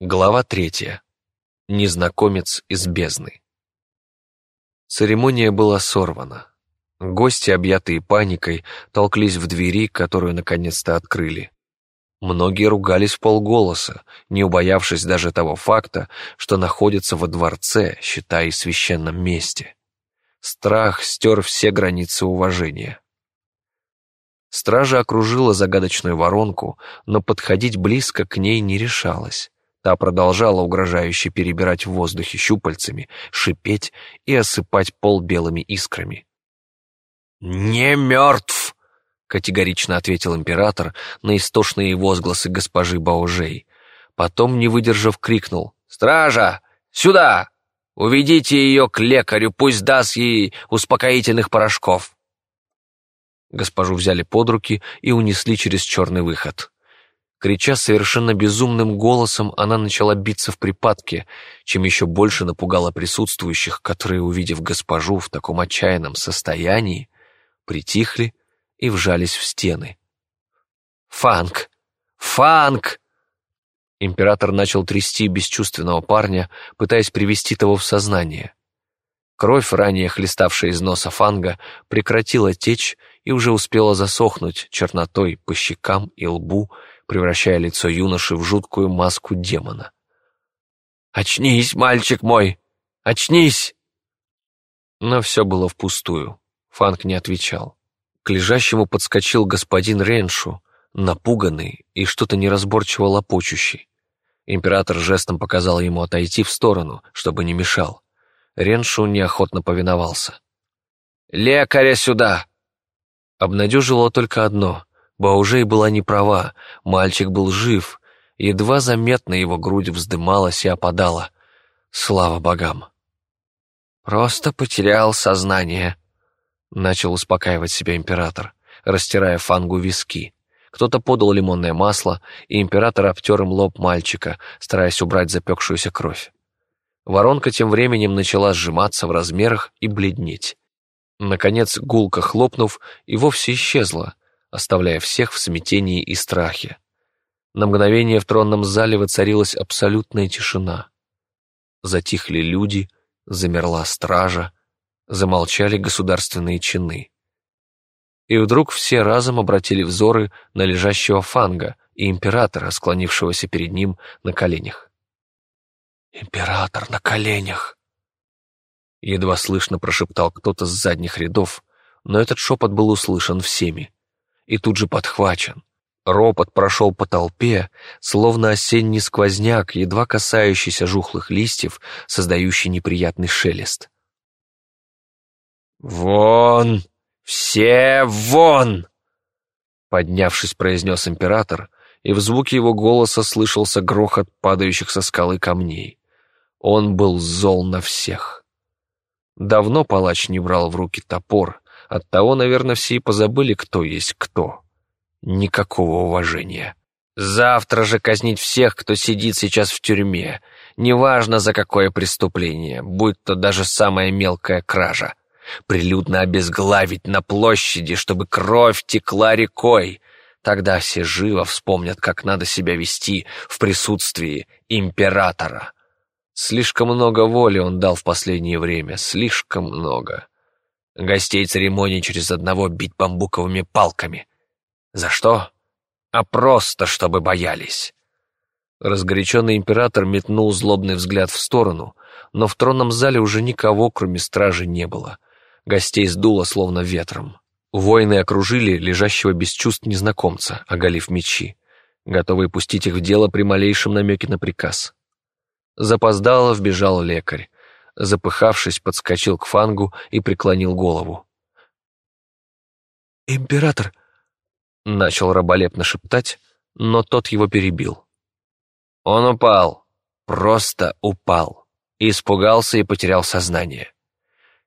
Глава третья. Незнакомец из бездны. Церемония была сорвана. Гости, объятые паникой, толклись в двери, которую наконец-то открыли. Многие ругались полголоса, не убоявшись даже того факта, что находятся во дворце, считая священном месте. Страх стер все границы уважения. Стража окружила загадочную воронку, но подходить близко к ней не решалась. Та продолжала угрожающе перебирать в воздухе щупальцами, шипеть и осыпать пол белыми искрами. «Не мертв!» — категорично ответил император на истошные возгласы госпожи Баужей. Потом, не выдержав, крикнул. «Стража! Сюда! Уведите ее к лекарю, пусть даст ей успокоительных порошков!» Госпожу взяли под руки и унесли через черный выход. Крича совершенно безумным голосом, она начала биться в припадке, чем еще больше напугала присутствующих, которые, увидев госпожу в таком отчаянном состоянии, притихли и вжались в стены. «Фанк! Фанк!» Император начал трясти бесчувственного парня, пытаясь привести того в сознание. Кровь, ранее хлеставшая из носа Фанга, прекратила течь и уже успела засохнуть чернотой по щекам и лбу, превращая лицо юноши в жуткую маску демона. «Очнись, мальчик мой! Очнись!» Но все было впустую. Фанк не отвечал. К лежащему подскочил господин Реншу, напуганный и что-то неразборчиво лопочущий. Император жестом показал ему отойти в сторону, чтобы не мешал. Реншу неохотно повиновался. «Лекаря сюда!» Обнадежило только одно. Баужей была не права, мальчик был жив, едва заметно его грудь вздымалась и опадала. Слава богам! «Просто потерял сознание», — начал успокаивать себя император, растирая фангу виски. Кто-то подал лимонное масло, и император обтер им лоб мальчика, стараясь убрать запекшуюся кровь. Воронка тем временем начала сжиматься в размерах и бледнеть. Наконец, гулко хлопнув, и вовсе исчезла, оставляя всех в смятении и страхе. На мгновение в тронном зале воцарилась абсолютная тишина. Затихли люди, замерла стража, замолчали государственные чины. И вдруг все разом обратили взоры на лежащего фанга и императора, склонившегося перед ним на коленях. «Император на коленях!» Едва слышно прошептал кто-то с задних рядов, но этот шепот был услышан всеми и тут же подхвачен. Ропот прошел по толпе, словно осенний сквозняк, едва касающийся жухлых листьев, создающий неприятный шелест. «Вон! Все вон!» Поднявшись, произнес император, и в звуке его голоса слышался грохот падающих со скалы камней. Он был зол на всех. Давно палач не брал в руки топор, Оттого, наверное, все и позабыли, кто есть кто. Никакого уважения. Завтра же казнить всех, кто сидит сейчас в тюрьме, неважно за какое преступление, будь то даже самая мелкая кража. Прилюдно обезглавить на площади, чтобы кровь текла рекой. Тогда все живо вспомнят, как надо себя вести в присутствии императора. Слишком много воли он дал в последнее время, слишком много. Гостей церемонии через одного бить бамбуковыми палками. За что? А просто, чтобы боялись. Разгоряченный император метнул злобный взгляд в сторону, но в тронном зале уже никого, кроме стражи, не было. Гостей сдуло, словно ветром. Воины окружили лежащего без чувств незнакомца, оголив мечи, готовые пустить их в дело при малейшем намеке на приказ. Запоздало вбежал лекарь, запыхавшись, подскочил к фангу и преклонил голову. «Император!» — начал раболепно шептать, но тот его перебил. Он упал, просто упал, испугался и потерял сознание.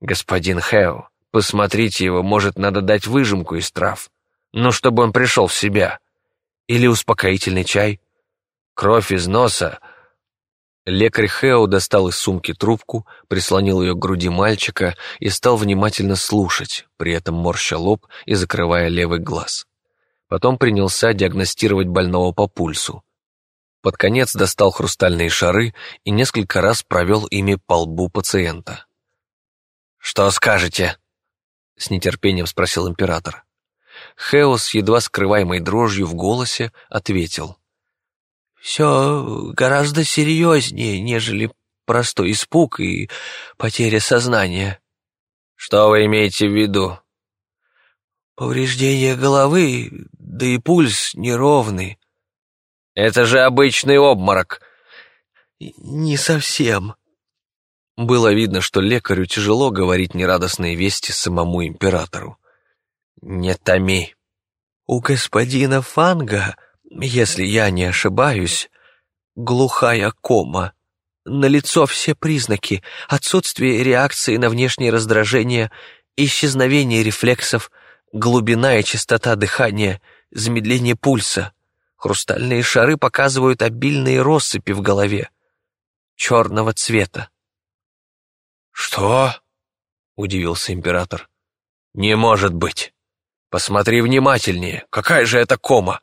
«Господин Хэо, посмотрите его, может, надо дать выжимку из трав, ну, чтобы он пришел в себя. Или успокоительный чай. Кровь из носа Лекарь Хэо достал из сумки трубку, прислонил ее к груди мальчика и стал внимательно слушать, при этом морща лоб и закрывая левый глаз. Потом принялся диагностировать больного по пульсу. Под конец достал хрустальные шары и несколько раз провел ими по лбу пациента. «Что скажете?» — с нетерпением спросил император. Хео с едва скрываемой дрожью в голосе ответил. «Все гораздо серьезнее, нежели простой испуг и потеря сознания». «Что вы имеете в виду?» «Повреждение головы, да и пульс неровный». «Это же обычный обморок». «Не совсем». Было видно, что лекарю тяжело говорить нерадостные вести самому императору. «Не томи». «У господина Фанга, если я не ошибаюсь, глухая кома. Налицо все признаки, отсутствие реакции на внешние раздражения, исчезновение рефлексов, глубина и частота дыхания, замедление пульса. Хрустальные шары показывают обильные россыпи в голове, черного цвета. «Что?» — удивился император. «Не может быть! Посмотри внимательнее, какая же это кома!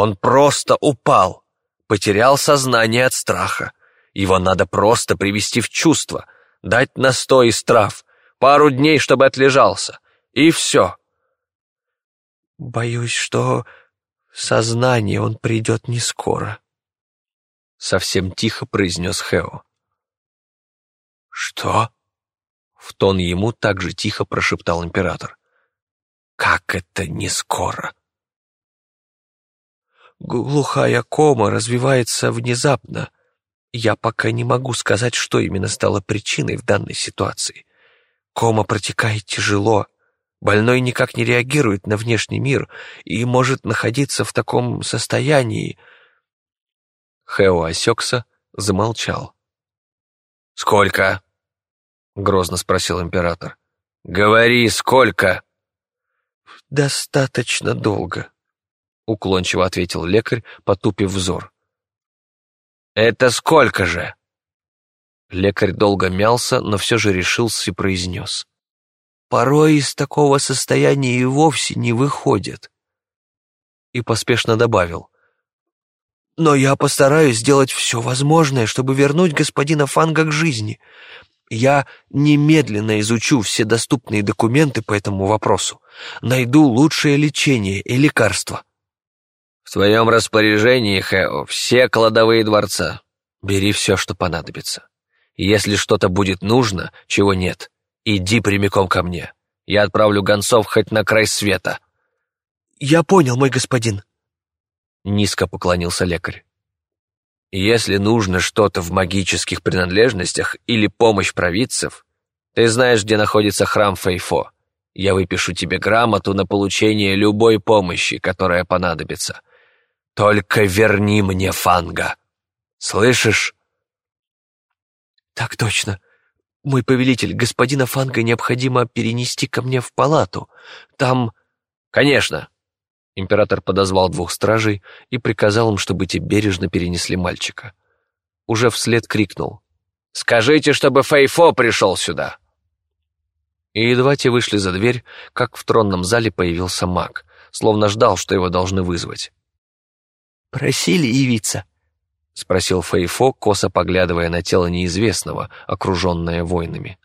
Он просто упал, потерял сознание от страха. Его надо просто привести в чувство, дать настой из трав, пару дней, чтобы отлежался, и все». «Боюсь, что в сознание он придет не скоро», — совсем тихо произнес Хео. «Что?» В тон ему также тихо прошептал император. «Как это не скоро?» Глухая кома развивается внезапно. Я пока не могу сказать, что именно стало причиной в данной ситуации. Кома протекает тяжело. Больной никак не реагирует на внешний мир и может находиться в таком состоянии. Хео осекся, замолчал. «Сколько?» грозно спросил император. «Говори, сколько?» «Достаточно долго», — уклончиво ответил лекарь, потупив взор. «Это сколько же?» Лекарь долго мялся, но все же решился и произнес. «Порой из такого состояния и вовсе не выходит». И поспешно добавил. «Но я постараюсь сделать все возможное, чтобы вернуть господина Фанга к жизни. Я немедленно изучу все доступные документы по этому вопросу. Найду лучшее лечение и лекарство. В твоем распоряжении, Хэо, все кладовые дворца. Бери все, что понадобится. Если что-то будет нужно, чего нет, иди прямиком ко мне. Я отправлю гонцов хоть на край света. Я понял, мой господин. Низко поклонился лекарь. Если нужно что-то в магических принадлежностях или помощь провидцев, ты знаешь, где находится храм Фейфо. Я выпишу тебе грамоту на получение любой помощи, которая понадобится. Только верни мне Фанга. Слышишь? Так точно. Мой повелитель, господина Фанга необходимо перенести ко мне в палату. Там... Конечно, Император подозвал двух стражей и приказал им, чтобы те бережно перенесли мальчика. Уже вслед крикнул. «Скажите, чтобы Фейфо пришел сюда!» И едва те вышли за дверь, как в тронном зале появился маг, словно ждал, что его должны вызвать. «Просили явиться?» — спросил Фейфо, косо поглядывая на тело неизвестного, окруженное воинами.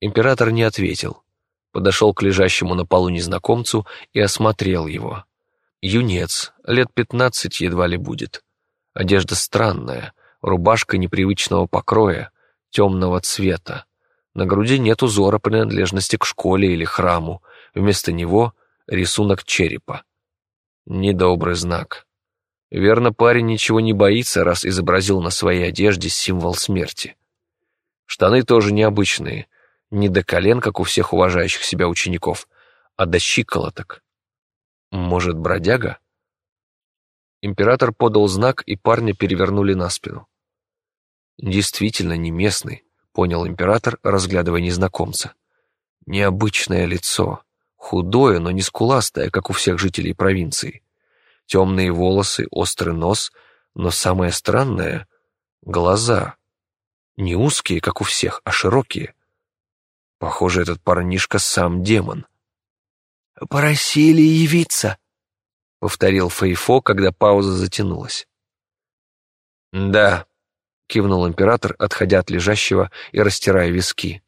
Император не ответил подошел к лежащему на полу незнакомцу и осмотрел его. Юнец, лет пятнадцать едва ли будет. Одежда странная, рубашка непривычного покроя, темного цвета. На груди нет узора принадлежности к школе или храму, вместо него рисунок черепа. Недобрый знак. Верно, парень ничего не боится, раз изобразил на своей одежде символ смерти. Штаны тоже необычные, не до колен, как у всех уважающих себя учеников, а до щиколоток. Может, бродяга? Император подал знак, и парня перевернули на спину. Действительно не местный, понял император, разглядывая незнакомца. Необычное лицо, худое, но не скуластое, как у всех жителей провинции. Темные волосы, острый нос, но самое странное — глаза. Не узкие, как у всех, а широкие — Похоже, этот парнишка сам демон. «Просили явиться», — повторил Фейфо, когда пауза затянулась. «Да», — кивнул император, отходя от лежащего и растирая виски.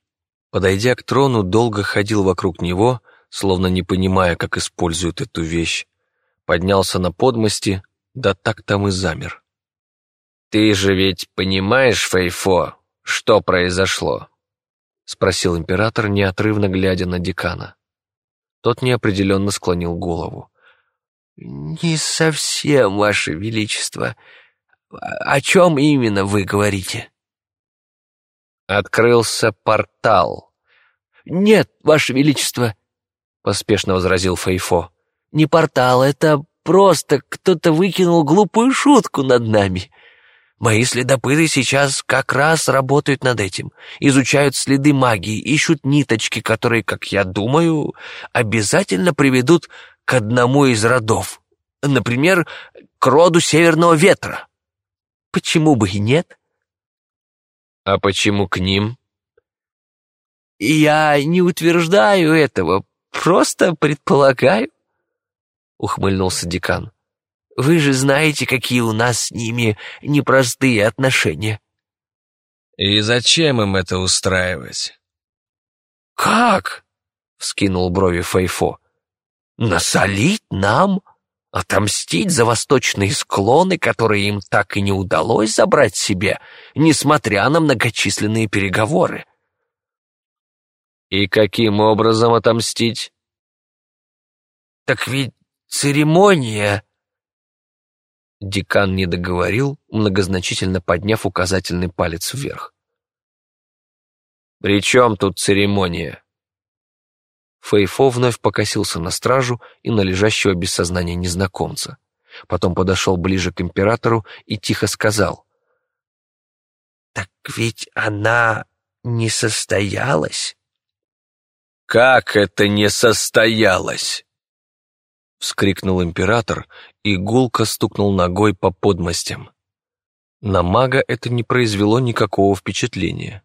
Подойдя к трону, долго ходил вокруг него, словно не понимая, как используют эту вещь. Поднялся на подмости, да так там и замер. «Ты же ведь понимаешь, Фейфо, что произошло?» — спросил император, неотрывно глядя на декана. Тот неопределенно склонил голову. «Не совсем, Ваше Величество. О чем именно вы говорите?» «Открылся портал». «Нет, Ваше Величество», — поспешно возразил Фейфо. «Не портал, это просто кто-то выкинул глупую шутку над нами. Мои следопыты сейчас как раз работают над этим, изучают следы магии, ищут ниточки, которые, как я думаю, обязательно приведут к одному из родов. Например, к роду Северного Ветра. Почему бы и нет? А почему к ним? Я не утверждаю этого, просто предполагаю, ухмыльнулся декан. Вы же знаете, какие у нас с ними непростые отношения. И зачем им это устраивать? Как? Вскинул брови Фейфо. Насолить нам? Отомстить за восточные склоны, которые им так и не удалось забрать себе, несмотря на многочисленные переговоры. И каким образом отомстить? Так ведь церемония Декан не договорил, многозначительно подняв указательный палец вверх. «При чем тут церемония?» Фейфо вновь покосился на стражу и на лежащего без сознания незнакомца. Потом подошел ближе к императору и тихо сказал. «Так ведь она не состоялась?» «Как это не состоялось?» Вскрикнул император и гулко стукнул ногой по подмостям. На мага это не произвело никакого впечатления.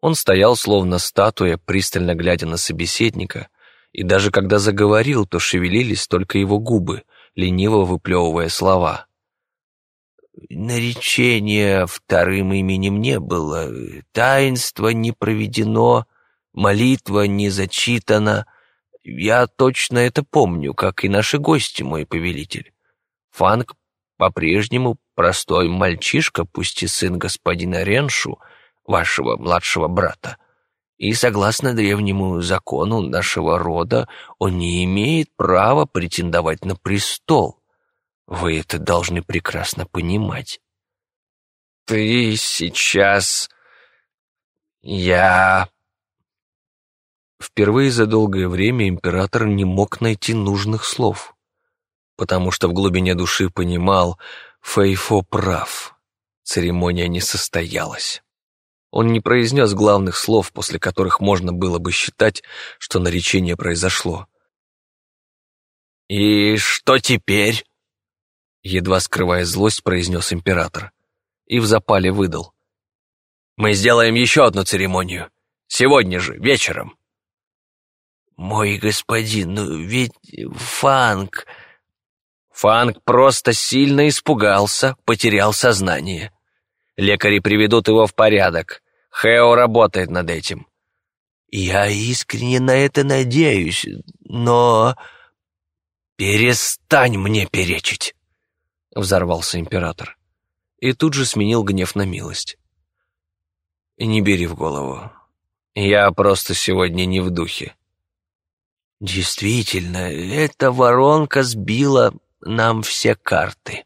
Он стоял словно статуя, пристально глядя на собеседника, и даже когда заговорил, то шевелились только его губы, лениво выплевывая слова. «Наречения вторым именем не было, таинство не проведено, молитва не зачитана, я точно это помню, как и наши гости, мой повелитель. Фанк по-прежнему простой мальчишка, пусть и сын господина Реншу, вашего младшего брата. И согласно древнему закону нашего рода, он не имеет права претендовать на престол. Вы это должны прекрасно понимать. Ты сейчас... Я... Впервые за долгое время император не мог найти нужных слов, потому что в глубине души понимал, Фейфо прав, церемония не состоялась. Он не произнес главных слов, после которых можно было бы считать, что наречение произошло. «И что теперь?» Едва скрывая злость, произнес император. И в запале выдал. «Мы сделаем еще одну церемонию. Сегодня же, вечером». «Мой господин, ну ведь Фанк...» Фанк просто сильно испугался, потерял сознание. Лекари приведут его в порядок. Хео работает над этим. «Я искренне на это надеюсь, но...» «Перестань мне перечить!» — взорвался император. И тут же сменил гнев на милость. «Не бери в голову. Я просто сегодня не в духе. «Действительно, эта воронка сбила нам все карты»,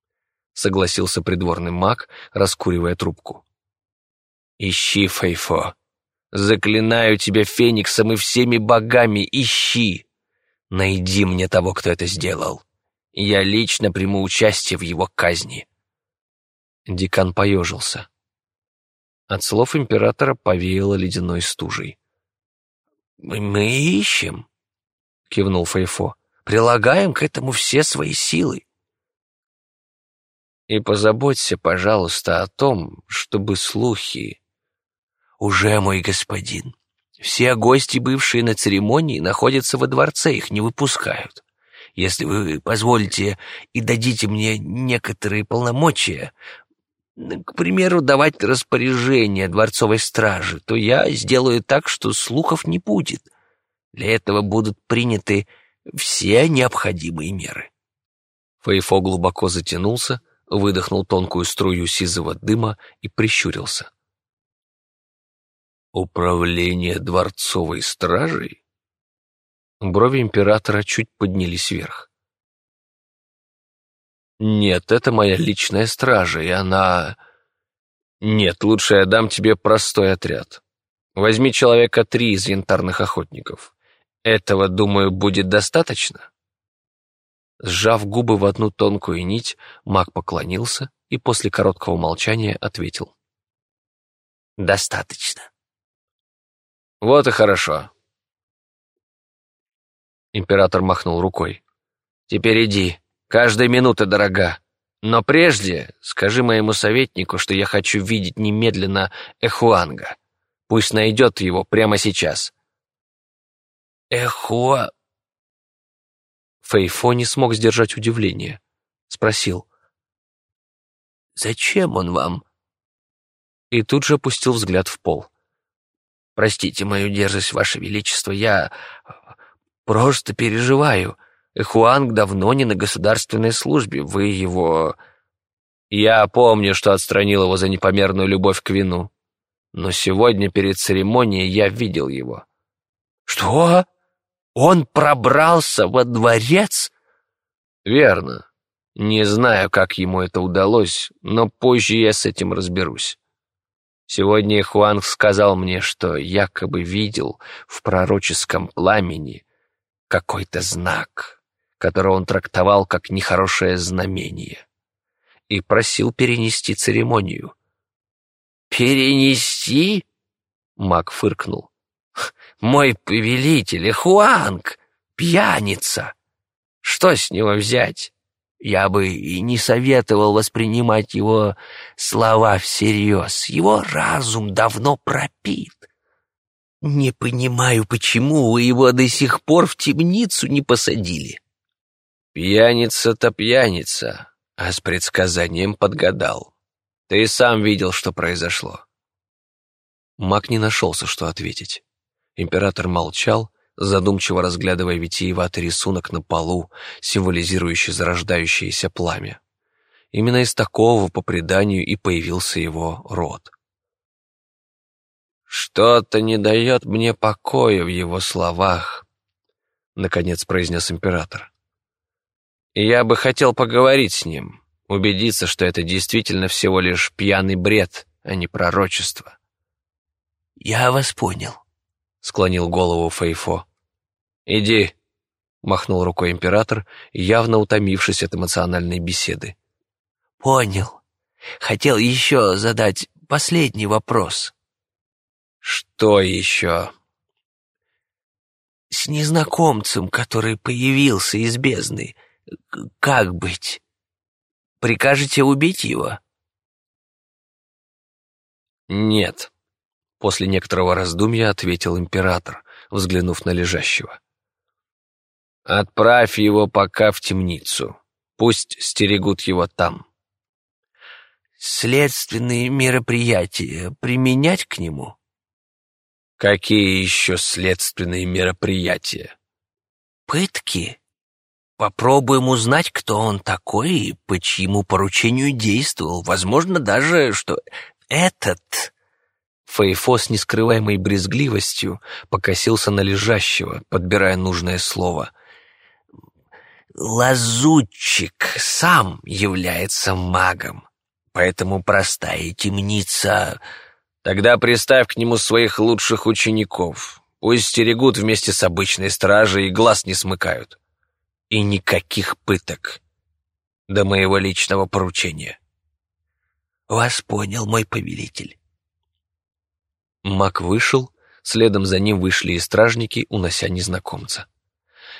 — согласился придворный маг, раскуривая трубку. «Ищи, Фейфо. Заклинаю тебя фениксом и всеми богами, ищи. Найди мне того, кто это сделал. Я лично приму участие в его казни». Декан поежился. От слов императора повеяло ледяной стужей. «Мы ищем», — кивнул Фейфо. «Прилагаем к этому все свои силы». «И позаботься, пожалуйста, о том, чтобы слухи...» «Уже, мой господин. Все гости, бывшие на церемонии, находятся во дворце, их не выпускают. Если вы позволите и дадите мне некоторые полномочия, к примеру, давать распоряжение дворцовой стражи, то я сделаю так, что слухов не будет. Для этого будут приняты все необходимые меры». Фейфо глубоко затянулся, выдохнул тонкую струю сизого дыма и прищурился. «Управление дворцовой стражей?» Брови императора чуть поднялись вверх. «Нет, это моя личная стража, и она...» «Нет, лучше я дам тебе простой отряд. Возьми человека три из янтарных охотников. Этого, думаю, будет достаточно?» Сжав губы в одну тонкую нить, маг поклонился и после короткого молчания ответил. «Достаточно». «Вот и хорошо». Император махнул рукой. «Теперь иди. Каждая минута дорога. Но прежде скажи моему советнику, что я хочу видеть немедленно Эхуанга. Пусть найдет его прямо сейчас». «Эхуа...» Фейфо не смог сдержать удивление. Спросил. «Зачем он вам?» И тут же опустил взгляд в пол. «Простите мою дерзость, Ваше Величество, я просто переживаю. Эхуанг давно не на государственной службе, вы его...» «Я помню, что отстранил его за непомерную любовь к вину, но сегодня перед церемонией я видел его». «Что?» Он пробрался во дворец? Верно. Не знаю, как ему это удалось, но позже я с этим разберусь. Сегодня Хуанг сказал мне, что якобы видел в пророческом пламени какой-то знак, который он трактовал как нехорошее знамение, и просил перенести церемонию. «Перенести?» — маг фыркнул. Мой повелитель, Хуанг, пьяница. Что с него взять? Я бы и не советовал воспринимать его слова всерьез. Его разум давно пропит. Не понимаю, почему вы его до сих пор в темницу не посадили. Пьяница-то пьяница, а с предсказанием подгадал. Ты сам видел, что произошло. Маг не нашелся, что ответить. Император молчал, задумчиво разглядывая витиеватый рисунок на полу, символизирующий зарождающееся пламя. Именно из такого, по преданию, и появился его род. «Что-то не дает мне покоя в его словах», — наконец произнес император. «Я бы хотел поговорить с ним, убедиться, что это действительно всего лишь пьяный бред, а не пророчество». «Я вас понял», — склонил голову Фейфо. «Иди», — махнул рукой император, явно утомившись от эмоциональной беседы. «Понял. Хотел еще задать последний вопрос». «Что еще?» «С незнакомцем, который появился из бездны, как быть? Прикажете убить его?» «Нет», После некоторого раздумья ответил император, взглянув на лежащего. «Отправь его пока в темницу. Пусть стерегут его там». «Следственные мероприятия применять к нему?» «Какие еще следственные мероприятия?» «Пытки. Попробуем узнать, кто он такой и по чьему поручению действовал. Возможно даже, что этот Фейфо с нескрываемой брезгливостью покосился на лежащего, подбирая нужное слово. «Лазутчик сам является магом, поэтому простая темница...» «Тогда приставь к нему своих лучших учеников. Пусть стерегут вместе с обычной стражей и глаз не смыкают. И никаких пыток до моего личного поручения». «Вас понял, мой повелитель». Маг вышел, следом за ним вышли и стражники, унося незнакомца.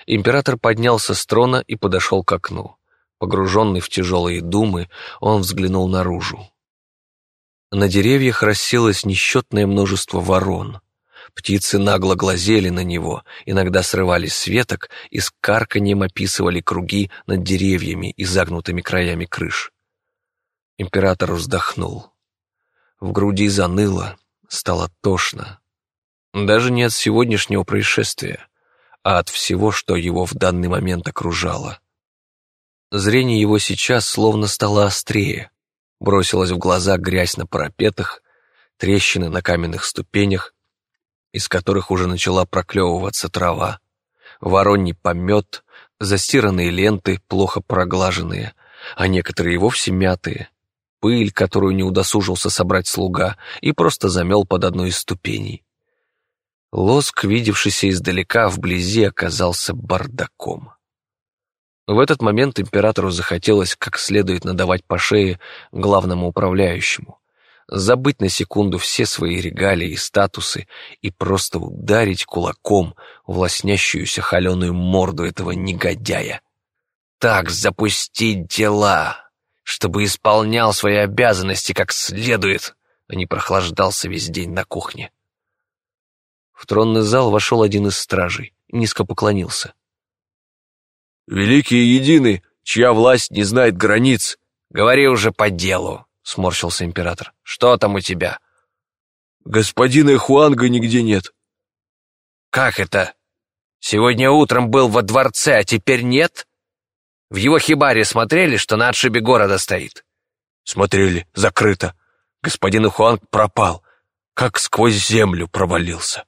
Император поднялся с трона и подошел к окну. Погруженный в тяжелые думы, он взглянул наружу. На деревьях расселось несчетное множество ворон. Птицы нагло глазели на него, иногда срывались с веток и с карканьем описывали круги над деревьями и загнутыми краями крыш. Император вздохнул. В груди заныло, стало тошно. Даже не от сегодняшнего происшествия, а от всего, что его в данный момент окружало. Зрение его сейчас словно стало острее. Бросилась в глаза грязь на парапетах, трещины на каменных ступенях, из которых уже начала проклевываться трава, вороний помет, застиранные ленты, плохо проглаженные, а некоторые и вовсе мятые, пыль, которую не удосужился собрать слуга, и просто замел под одной из ступеней. Лоск, видевшийся издалека, вблизи оказался бардаком. В этот момент императору захотелось как следует надавать по шее главному управляющему, забыть на секунду все свои регалии и статусы и просто ударить кулаком в лоснящуюся холеную морду этого негодяя. Так запустить дела, чтобы исполнял свои обязанности как следует, а не прохлаждался весь день на кухне. В тронный зал вошел один из стражей, низко поклонился. «Великий и единый, чья власть не знает границ!» «Говори уже по делу», — сморщился император. «Что там у тебя?» «Господина Хуанга нигде нет». «Как это? Сегодня утром был во дворце, а теперь нет? В его хибаре смотрели, что на отшибе города стоит?» «Смотрели, закрыто. Господин Хуанг пропал, как сквозь землю провалился».